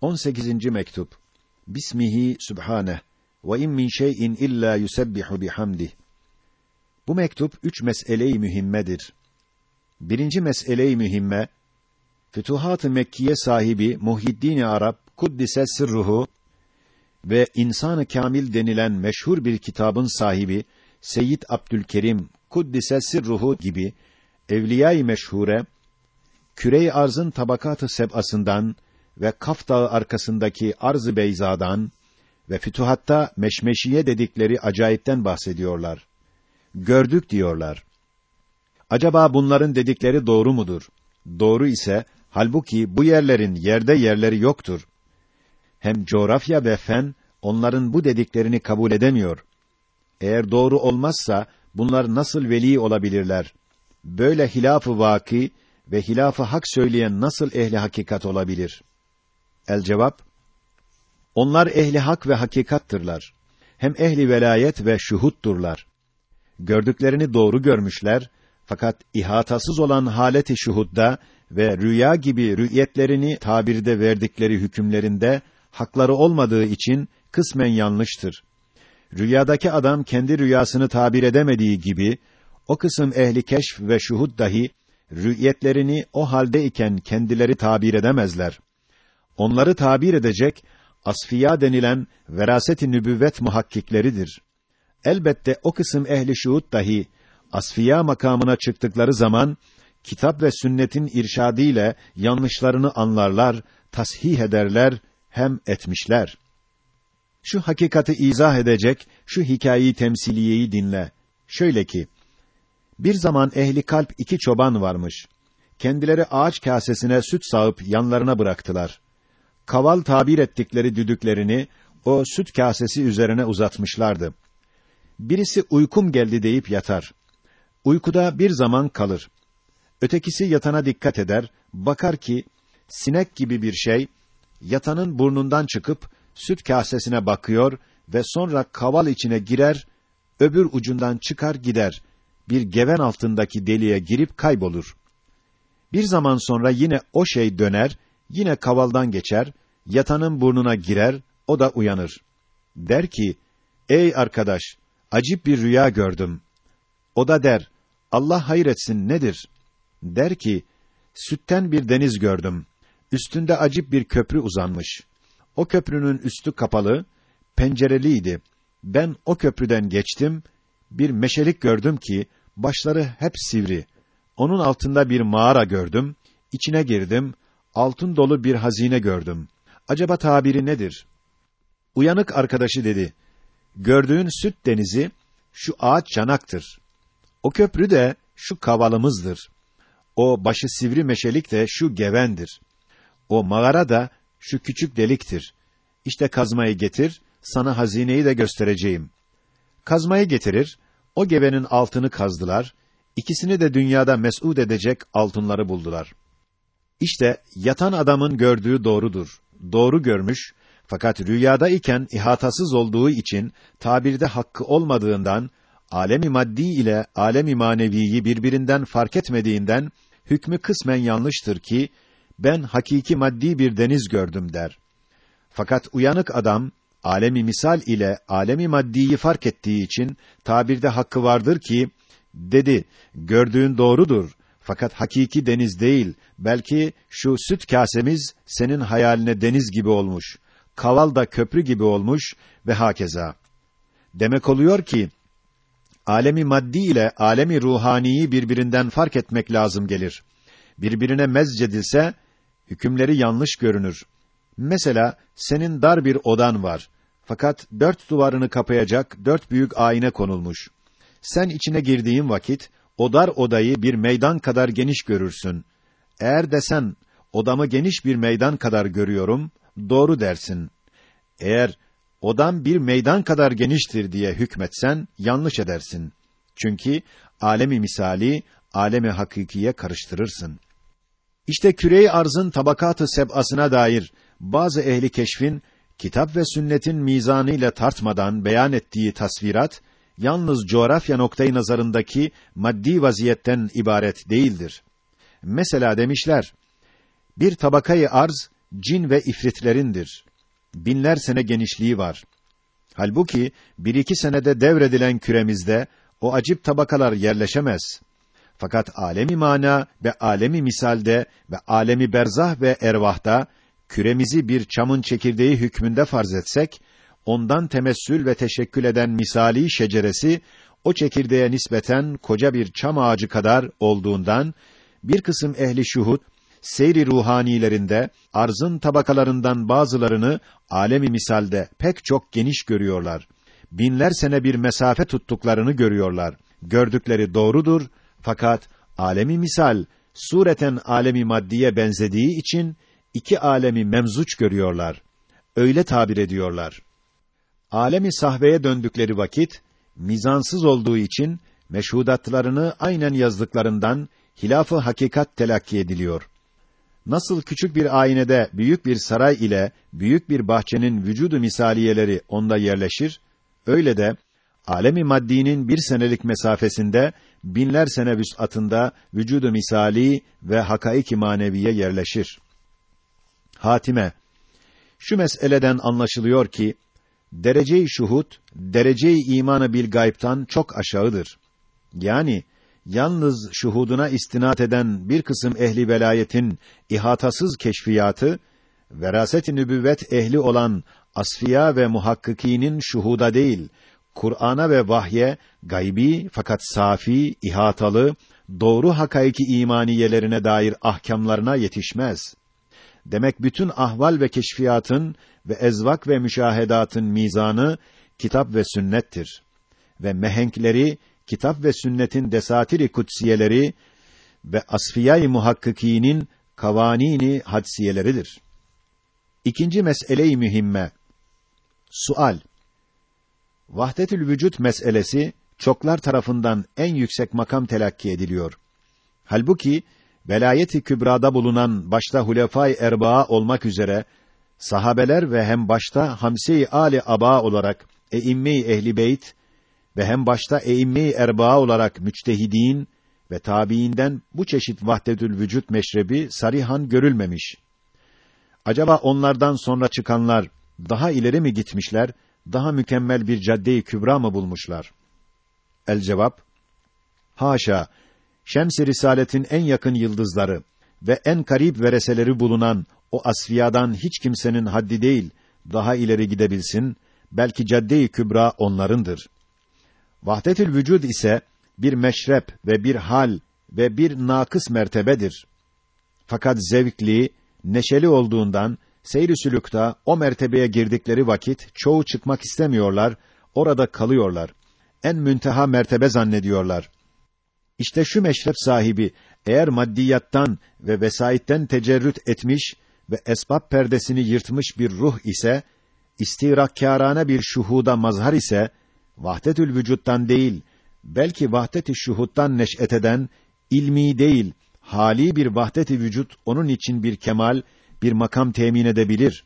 18. mektup. Bismihi Sübhaneh ve in min şey'in illa yusebbihu bihamdih. Bu mektup üç meseleyi mühimmedir. Birinci meseleyi mühimme, Fütuhat-ı Mekkiye sahibi Muhyiddin Arap Kuddise sırruhu ve İnsan-ı Kamil denilen meşhur bir kitabın sahibi Seyyid Abdülkerim Kuddise sırruhu gibi evliya-i meşhure kürey arzın tabakatı seb'asından ve Kaf Dağı arkasındaki Arz-ı Beyza'dan ve Fütuhat'ta Meşmeşiye dedikleri acayipten bahsediyorlar. Gördük diyorlar. Acaba bunların dedikleri doğru mudur? Doğru ise halbuki bu yerlerin yerde yerleri yoktur. Hem coğrafya ve fen onların bu dediklerini kabul edemiyor. Eğer doğru olmazsa bunlar nasıl veli olabilirler? Böyle hilaf-ı vaki ve hilaf-ı hak söyleyen nasıl ehli hakikat olabilir? El cevap Onlar ehli hak ve hakikattırlar. Hem ehli velayet ve şuhutturlar. Gördüklerini doğru görmüşler fakat ihatasız olan haleti şuhudda ve rüya gibi rü'yetlerini tabirde verdikleri hükümlerinde hakları olmadığı için kısmen yanlıştır. Rüyadaki adam kendi rüyasını tabir edemediği gibi o kısım ehli keşf ve şuhud dahi rü'yetlerini o halde iken kendileri tabir edemezler. Onları tabir edecek asfiya denilen veraset-i nübüvvet muhakkikleridir. Elbette o kısım ehli şuhud dahi asfiya makamına çıktıkları zaman kitap ve sünnetin irşadıyla yanlışlarını anlarlar, tasih ederler, hem etmişler. Şu hakikati izah edecek şu hikayeyi temsiliyeyi dinle. Şöyle ki bir zaman ehli kalp iki çoban varmış. Kendileri ağaç kasesine süt sağıp yanlarına bıraktılar. Kaval tabir ettikleri düdüklerini o süt kasesi üzerine uzatmışlardı. Birisi uykum geldi deyip yatar. Uykuda bir zaman kalır. Ötekisi yatana dikkat eder, bakar ki sinek gibi bir şey yatanın burnundan çıkıp süt kasesine bakıyor ve sonra kaval içine girer, öbür ucundan çıkar gider. Bir geven altındaki deliğe girip kaybolur. Bir zaman sonra yine o şey döner, yine kavaldan geçer, yatanın burnuna girer, o da uyanır. Der ki, ey arkadaş, acip bir rüya gördüm. O da der, Allah hayretsin nedir? Der ki, sütten bir deniz gördüm. Üstünde acip bir köprü uzanmış. O köprünün üstü kapalı, pencereliydi. Ben o köprüden geçtim, bir meşelik gördüm ki, başları hep sivri. Onun altında bir mağara gördüm, içine girdim, altın dolu bir hazine gördüm. Acaba tabiri nedir? Uyanık arkadaşı dedi, gördüğün süt denizi, şu ağaç canaktır. O köprü de şu kavalımızdır. O başı sivri meşelik de şu gevendir. O mağara da şu küçük deliktir. İşte kazmayı getir, sana hazineyi de göstereceğim. Kazmayı getirir, o gevenin altını kazdılar, ikisini de dünyada mes'ud edecek altınları buldular. İşte yatan adamın gördüğü doğrudur. Doğru görmüş, fakat rüyada iken ihatasız olduğu için, tabirde hakkı olmadığından, alemi maddi ile alemi maneviyi birbirinden fark etmediğinden, hükmü kısmen yanlıştır ki, ben hakiki maddi bir deniz gördüm der. Fakat uyanık adam alemi misal ile alemi maddiyi fark ettiği için tabirde hakkı vardır ki dedi gördüğün doğrudur fakat hakiki deniz değil belki şu süt kasemiz senin hayaline deniz gibi olmuş kaval da köprü gibi olmuş ve hakeza demek oluyor ki alemi maddi ile alemi ruhaniyi birbirinden fark etmek lazım gelir birbirine mezcedilse hükümleri yanlış görünür. Mesela senin dar bir odan var. Fakat dört duvarını kapayacak dört büyük ayna konulmuş. Sen içine girdiğin vakit o dar odayı bir meydan kadar geniş görürsün. Eğer desen odamı geniş bir meydan kadar görüyorum, doğru dersin. Eğer odam bir meydan kadar geniştir diye hükmetsen yanlış edersin. Çünkü alemi misali alemi hakikiye karıştırırsın. İşte kürey arzın tabakatı seb'asına dair bazı ehli keşfin kitap ve sünnetin mizanı ile tartmadan beyan ettiği tasvirat yalnız coğrafya noktayı nazarındaki maddi vaziyetten ibaret değildir. Mesela demişler, bir tabakayı arz cin ve ifritlerindir. Binler sene genişliği var. Halbuki bir iki senede devredilen küremizde o acip tabakalar yerleşemez. Fakat alemi mana ve alemi misalde ve alemi berzah ve ervahta küremizi bir çamın çekirdeği hükmünde farz etsek, ondan temessül ve teşekkül eden misali şeceresi o çekirdeğe nispeten koca bir çam ağacı kadar olduğundan bir kısım ehli şuhud seyri ruhanilerinde arzın tabakalarından bazılarını alemi misalde pek çok geniş görüyorlar. Binler sene bir mesafe tuttuklarını görüyorlar. Gördükleri doğrudur fakat alemi misal sureten alemi maddiye benzediği için iki alemi memzuç görüyorlar. Öyle tabir ediyorlar. Alemi sahveye döndükleri vakit mizansız olduğu için meşhudatlarını aynen yazdıklarından hilafı hakikat telakki ediliyor. Nasıl küçük bir aynede büyük bir saray ile büyük bir bahçenin vücudu misaliyeleri onda yerleşir, öyle de alemi maddinin bir senelik mesafesinde binler sene vüs'atında vücudu misali ve hakaiki maneviye yerleşir. Hatime Şu meseleden anlaşılıyor ki derece-i şuhud derece-i imanı bil gayb'tan çok aşağıdır. Yani yalnız şuhuduna istinat eden bir kısım ehli velayetin ihatasız keşfiyatı veraset-i nübüvvet ehli olan asfiya ve muhakkikinin şuhuda değil, Kur'an'a ve vahye gaybi fakat safi, ihatalı, doğru hakaiki imaniyelerine dair ahkamlarına yetişmez. Demek bütün ahval ve keşfiyatın ve ezvak ve müşahedatın mizanı kitap ve sünnettir. Ve mehenkleri kitap ve sünnetin desatiri kutsiyeleri ve asfiyay muhakkikinin kavanini hadsiyeleridir. İkinci mesele-i mühimme. Sual. Vahdetül vücut meselesi çoklar tarafından en yüksek makam telakki ediliyor. Halbuki velayeti kübrada bulunan başta hulefai erbaa olmak üzere sahabeler ve hem başta hamse-i ali aba olarak eimme-i ehli beyt ve hem başta eimme-i erbaa olarak müçtehidin ve tabiinden bu çeşit vahdetül vücut meşrebi sarihan görülmemiş. Acaba onlardan sonra çıkanlar daha ileri mi gitmişler, daha mükemmel bir cadde-i kübra mı bulmuşlar? El cevap: Haşa. Şems-i Risaletin en yakın yıldızları ve en karib vereseleri bulunan o asfiyadan hiç kimsenin haddi değil, daha ileri gidebilsin, belki cadde-i kübra onlarındır. Vahdetül vücud ise bir meşrep ve bir hal ve bir nakıs mertebedir. Fakat zevkli, neşeli olduğundan seyr-i sülükta o mertebeye girdikleri vakit çoğu çıkmak istemiyorlar, orada kalıyorlar. En münteha mertebe zannediyorlar. İşte şu meşrep sahibi eğer maddiyattan ve vesaitten tecerrüt etmiş ve esbab perdesini yırtmış bir ruh ise, istirakkârâne bir şuhuda mazhar ise, vahdetül vücuttan değil, belki vahdet-i şuhuttan neş'et eden, ilmi değil, hali bir vahdet-i vücut onun için bir kemal, bir makam temin edebilir.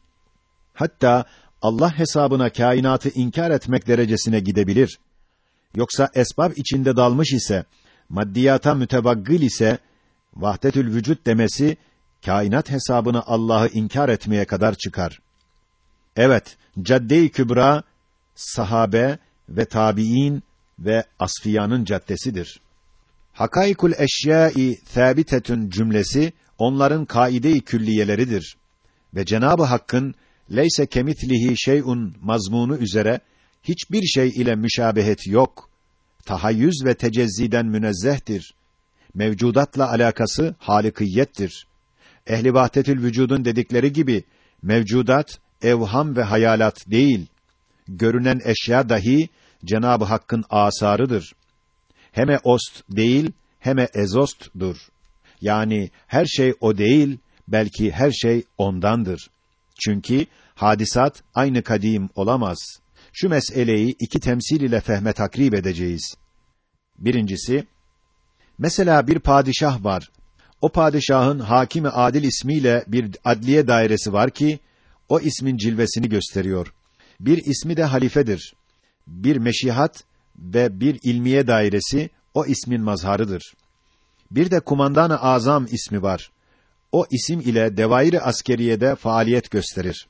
Hatta Allah hesabına kainatı inkar etmek derecesine gidebilir. Yoksa esbab içinde dalmış ise, maddiyata mütevaggil ise, vahdetül vücut demesi, kainat hesabını Allah'ı inkar etmeye kadar çıkar. Evet, cadde-i kübra, sahabe ve tabiin ve asfiyanın caddesidir. Hakaikul eşyâ'i thâbitetün cümlesi onların kaide-i külliyeleridir. Ve Cenabı Hakk'ın leyse kemitlihi şey'un mazmunu üzere hiçbir şey ile müşabehet yok. Tahayyüz ve tecezziden münezzehtir. Mevcudatla alakası halikiyettir. Ehli vahdetül vücudun dedikleri gibi mevcudat evham ve hayalat değil. Görünen eşya dahi Cenab-ı Hakk'ın asarıdır. Heme ost değil, heme ezostdur. Yani her şey o değil, belki her şey ondandır. Çünkü hadisat aynı kadim olamaz. Şu meseleyi iki temsil ile fehme takrib edeceğiz. Birincisi, mesela bir padişah var. O padişahın hakimi adil ismiyle bir adliye dairesi var ki, o ismin cilvesini gösteriyor. Bir ismi de halifedir. Bir meşihat ve bir ilmiye dairesi o ismin mazharıdır. Bir de kumandan-ı azam ismi var. o isim ile devairi askeriyede faaliyet gösterir.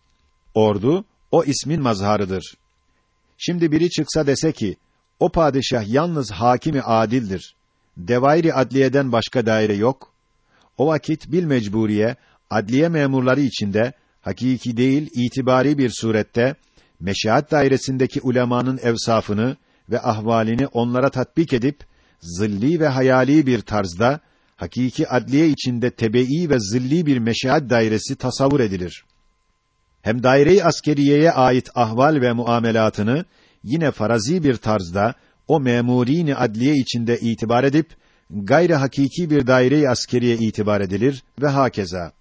Ordu o ismin mazharıdır. Şimdi biri çıksa dese ki o padişah yalnız hakimi adildir. Devairi adliyeden başka daire yok. O vakit bil mecburiye adliye memurları içinde hakiki değil itibari bir surette meşahat dairesindeki ulemanın evsafını ve ahvalini onlara tatbik edip zilli ve hayali bir tarzda hakiki adliye içinde tebeî ve zilli bir meşahat dairesi tasavvur edilir. Hem daire-i askeriyeye ait ahval ve muamelatını yine farazi bir tarzda o memurini adliye içinde itibar edip gayri hakiki bir daire-i askeriye itibar edilir ve hakeza.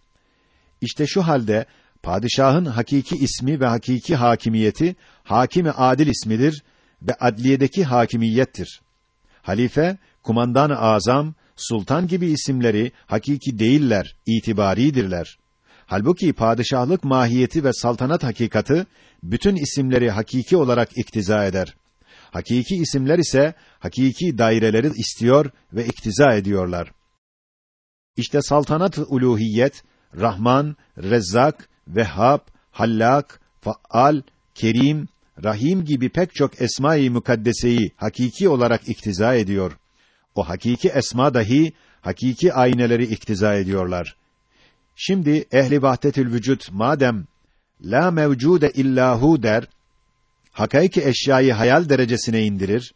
İşte şu halde padişahın hakiki ismi ve hakiki hakimiyeti hakimi adil ismidir ve adliyedeki hakimiyettir. Halife, kumandan-ı azam, sultan gibi isimleri hakiki değiller, itibaridirler. Halbuki padişahlık mahiyeti ve saltanat hakikati bütün isimleri hakiki olarak iktiza eder. Hakiki isimler ise hakiki daireleri istiyor ve iktiza ediyorlar. İşte saltanat-ı uluhiyet Rahman, Rezzak, Vehhab, Hallak, Faal, Kerim, Rahim gibi pek çok esma-i mukaddeseyi hakiki olarak iktiza ediyor. O hakiki esma dahi hakiki ayneleri iktiza ediyorlar. Şimdi ehli vahdetül vücut madem la mevcude illahu der, hakiki eşyayı hayal derecesine indirir,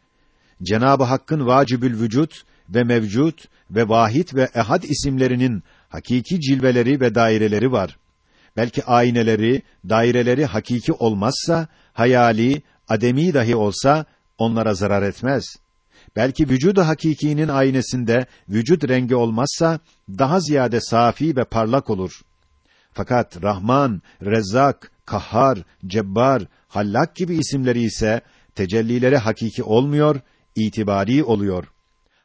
Cenabı Hakk'ın vacibül vücut ve mevcut ve vahid ve ehad isimlerinin hakiki cilveleri ve daireleri var. Belki ayneleri, daireleri hakiki olmazsa, hayali, ademi dahi olsa onlara zarar etmez. Belki vücudu hakikinin aynesinde vücut rengi olmazsa daha ziyade safi ve parlak olur. Fakat Rahman, Rezzak, Kahhar, Cebbar, Hallak gibi isimleri ise tecellileri hakiki olmuyor, itibari oluyor.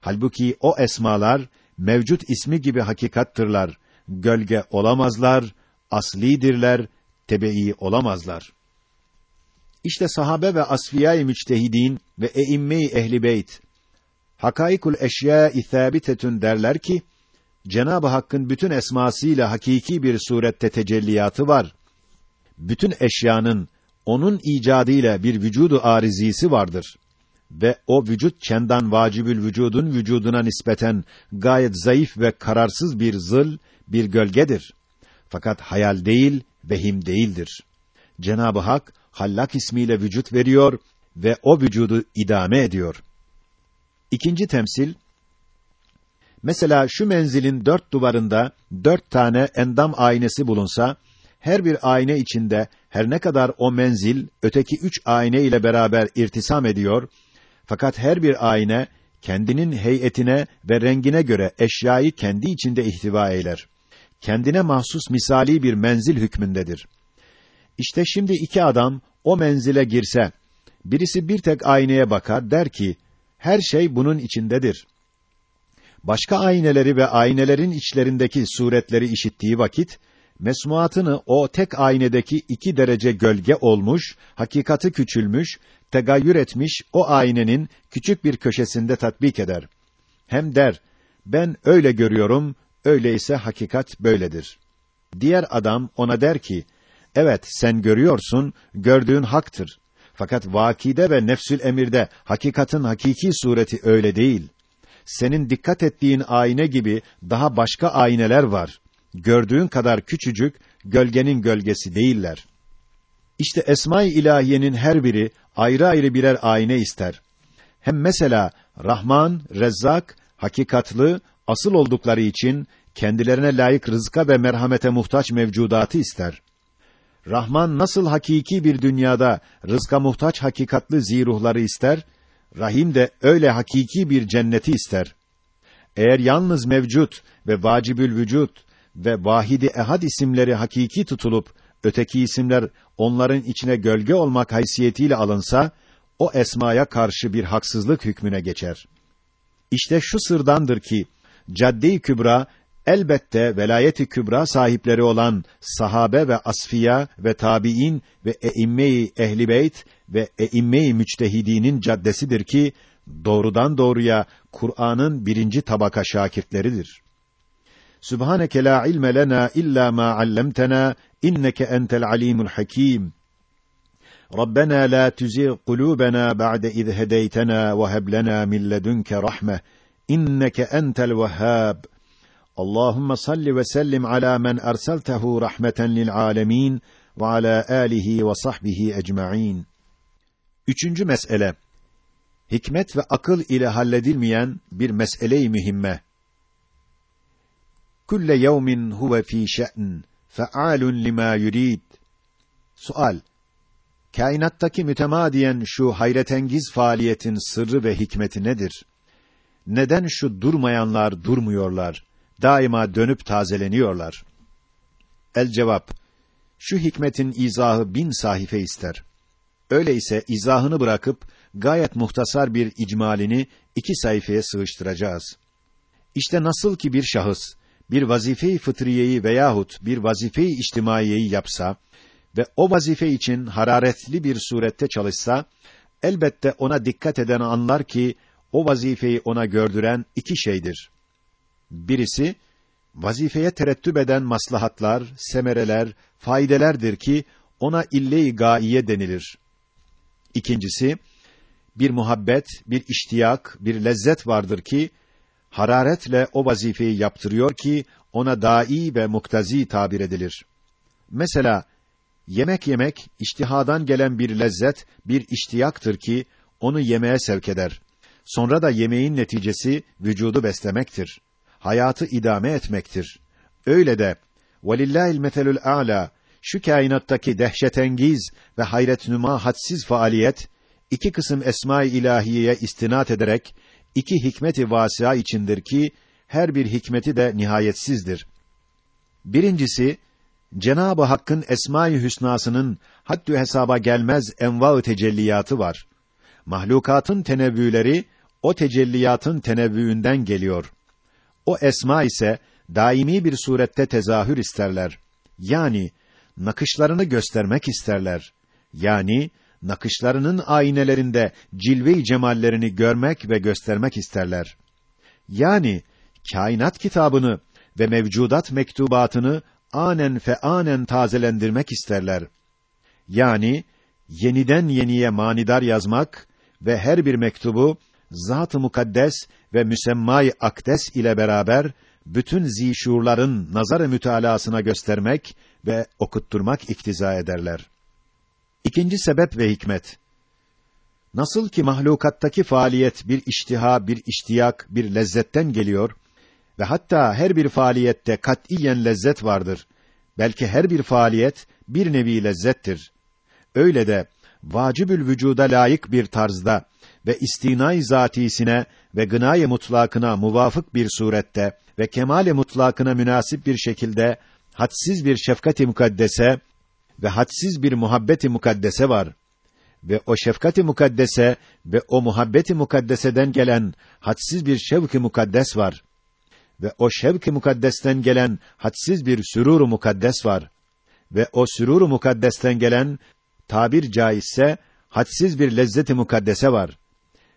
Halbuki o esmalar mevcut ismi gibi hakikattırlar. Gölge olamazlar, aslidirler, tebeî olamazlar. İşte sahabe ve asfiyâ-i müçtehidîn ve eimme-i ehli beyt hakaikul eşya-i thâbitetün derler ki Cenab-ı Hakk'ın bütün esmasıyla hakiki bir surette tecelliyatı var. Bütün eşyanın onun icadıyla bir vücudu arizisi vardır ve o vücut çendan vacibül vücudun vücuduna nispeten gayet zayıf ve kararsız bir zıl, bir gölgedir. Fakat hayal değil, vehim değildir. Cenab-ı Hak Hallak ismiyle vücut veriyor ve o vücudu idame ediyor. İkinci temsil Mesela şu menzilin dört duvarında dört tane endam aynesi bulunsa, her bir ayna içinde her ne kadar o menzil öteki üç ayna ile beraber irtisam ediyor, fakat her bir ayna kendinin heyetine ve rengine göre eşyayı kendi içinde ihtiva eyler. Kendine mahsus misali bir menzil hükmündedir. İşte şimdi iki adam o menzile girse, birisi bir tek aynaya bakar der ki, her şey bunun içindedir. Başka ayneleri ve aynelerin içlerindeki suretleri işittiği vakit, mesmuatını o tek aynedeki iki derece gölge olmuş, hakikati küçülmüş, tegayyür etmiş o aynenin küçük bir köşesinde tatbik eder. Hem der, ben öyle görüyorum, öyleyse hakikat böyledir. Diğer adam ona der ki, evet sen görüyorsun, gördüğün haktır. Fakat vakide ve nefsül emirde hakikatin hakiki sureti öyle değil. Senin dikkat ettiğin ayna gibi daha başka ayneler var. Gördüğün kadar küçücük, gölgenin gölgesi değiller. İşte esma-i ilahiyenin her biri ayrı ayrı birer ayna ister. Hem mesela Rahman, Rezzak, hakikatlı, asıl oldukları için kendilerine layık rızka ve merhamete muhtaç mevcudatı ister. Rahman nasıl hakiki bir dünyada rızka muhtaç hakikatlı ziruhları ister, Rahim de öyle hakiki bir cenneti ister. Eğer yalnız mevcut ve vacibül vücut ve vahidi ehad isimleri hakiki tutulup öteki isimler onların içine gölge olmak haysiyetiyle alınsa o esmaya karşı bir haksızlık hükmüne geçer. İşte şu sırdandır ki cadde-i kübra elbette velayeti kübra sahipleri olan sahabe ve asfiya ve tabiin ve eimme-i ehli ve eimme-i müçtehidinin caddesidir ki doğrudan doğruya Kur'an'ın birinci tabaka şakirtleridir. Sübhaneke la ilme lena illa ma allamtana inneke entel alimul hakim. Rabbena la tuzigh kulubana ba'de iz hedeytena ve heb lena min ledunke rahme inneke entel vehhab. Allahumme salli ve sellim ala men erseltehu rahmeten lil alemin ve ala alihi ve sahbihi ecmaîn. Üçüncü mesele. Hikmet ve akıl ile halledilmeyen bir mesele-i mühimme. Kulle yevmin huve fî şe'n, fe'alun lima yurid. Sual kainattaki mütemadiyen şu hayretengiz faaliyetin sırrı ve hikmeti nedir? Neden şu durmayanlar durmuyorlar? Daima dönüp tazeleniyorlar. El cevap: Şu hikmetin izahı bin sahife ister. Öyleyse izahını bırakıp gayet muhtasar bir icmalini iki sayfaya sığıştıracağız. İşte nasıl ki bir şahıs bir vazife-i fıtriyeyi veyahut bir vazife-i içtimaiyeyi yapsa ve o vazife için hararetli bir surette çalışsa, elbette ona dikkat eden anlar ki, o vazifeyi ona gördüren iki şeydir. Birisi, vazifeye terettüp eden maslahatlar, semereler, faydelerdir ki, ona ille-i gaiye denilir. İkincisi, bir muhabbet, bir iştiyak, bir lezzet vardır ki, hararetle o vazifeyi yaptırıyor ki ona dai ve muktazi tabir edilir. Mesela yemek yemek iştihadan gelen bir lezzet, bir iştiyaktır ki onu yemeğe sevk eder. Sonra da yemeğin neticesi vücudu beslemektir. Hayatı idame etmektir. Öyle de velillahil metelül a'la şu kainattaki dehşetengiz ve hayretnüma hadsiz faaliyet iki kısım esma-i ilahiyeye istinat ederek iki hikmeti vâsia içindir ki, her bir hikmeti de nihayetsizdir. Birincisi, Cenab-ı Hakk'ın Esma-i Hüsnasının haddü hesaba gelmez enva-ı tecelliyatı var. Mahlukatın tenevvüleri o tecelliyatın tenevvüünden geliyor. O esma ise daimi bir surette tezahür isterler. Yani nakışlarını göstermek isterler. Yani nakışlarının aynelerinde cilve-i cemallerini görmek ve göstermek isterler. Yani kainat kitabını ve mevcudat mektubatını anen fe anen tazelendirmek isterler. Yani yeniden yeniye manidar yazmak ve her bir mektubu zat-ı mukaddes ve müsemmay akdes ile beraber bütün zişurların nazar-ı mütalasına göstermek ve okutturmak iktiza ederler. İkinci sebep ve hikmet. Nasıl ki mahlukattaki faaliyet bir iştiha, bir iştiyak, bir lezzetten geliyor ve hatta her bir faaliyette katiyen lezzet vardır. Belki her bir faaliyet bir nevi lezzettir. Öyle de vacibül vücuda layık bir tarzda ve istinay zatisine ve gınay mutlakına muvafık bir surette ve kemal-i mutlakına münasip bir şekilde hadsiz bir şefkat-i mukaddese ve hadsiz bir muhabbet-i mukaddese var. Ve o şefkat-i mukaddese ve o muhabbet-i mukaddeseden gelen hadsiz bir şevk-i mukaddes var ve o şevk-i mukaddesten gelen hadsiz bir sürur-u mukaddes var ve o sürur-u mukaddesten gelen tabir caizse hadsiz bir lezzet-i mukaddese var.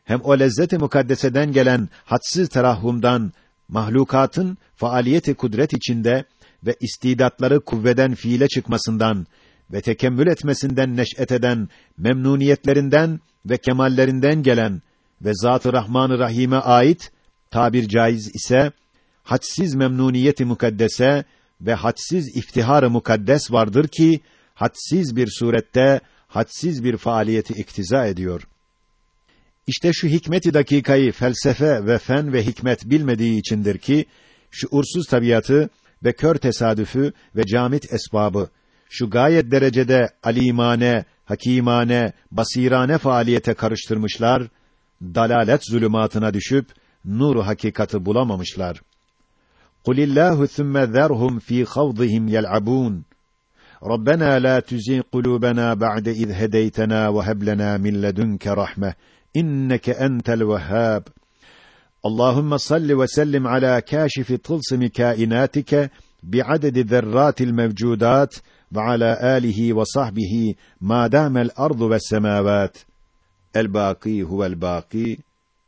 Hem o lezzet-i mukaddeseden gelen hadsiz terahhumdan mahlukatın faaliyeti kudret içinde ve istidatları kuvveden fiile çıkmasından ve tekemmül etmesinden neş'et eden memnuniyetlerinden ve kemallerinden gelen ve Zat-ı Rahman-ı Rahim'e ait tabir caiz ise hadsiz memnuniyeti mukaddese ve hadsiz iftihar-ı mukaddes vardır ki hadsiz bir surette hadsiz bir faaliyeti iktiza ediyor. İşte şu hikmeti dakikayı felsefe ve fen ve hikmet bilmediği içindir ki şu ursuz tabiatı ve kör tesadüfü ve camit esbabı şu gayet derecede alimane, hakimane, basirane faaliyete karıştırmışlar, dalalet zulümatına düşüp nur hakikati bulamamışlar. Kulillahu thumma zerhum fi khawdihim yel'abun. Rabbena la tuzi kulubana ba'de iz hedeytena ve heb lena min ledunke rahme. İnneke entel vehhab. Allahumme salli ve sellim ala kâşifi tılsimi kainatike bi'adedi zerratil mevcudat وعلى آله وصحبه ما دام الأرض والسماوات. الباقي هو الباقي.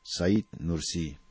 سيد نرسي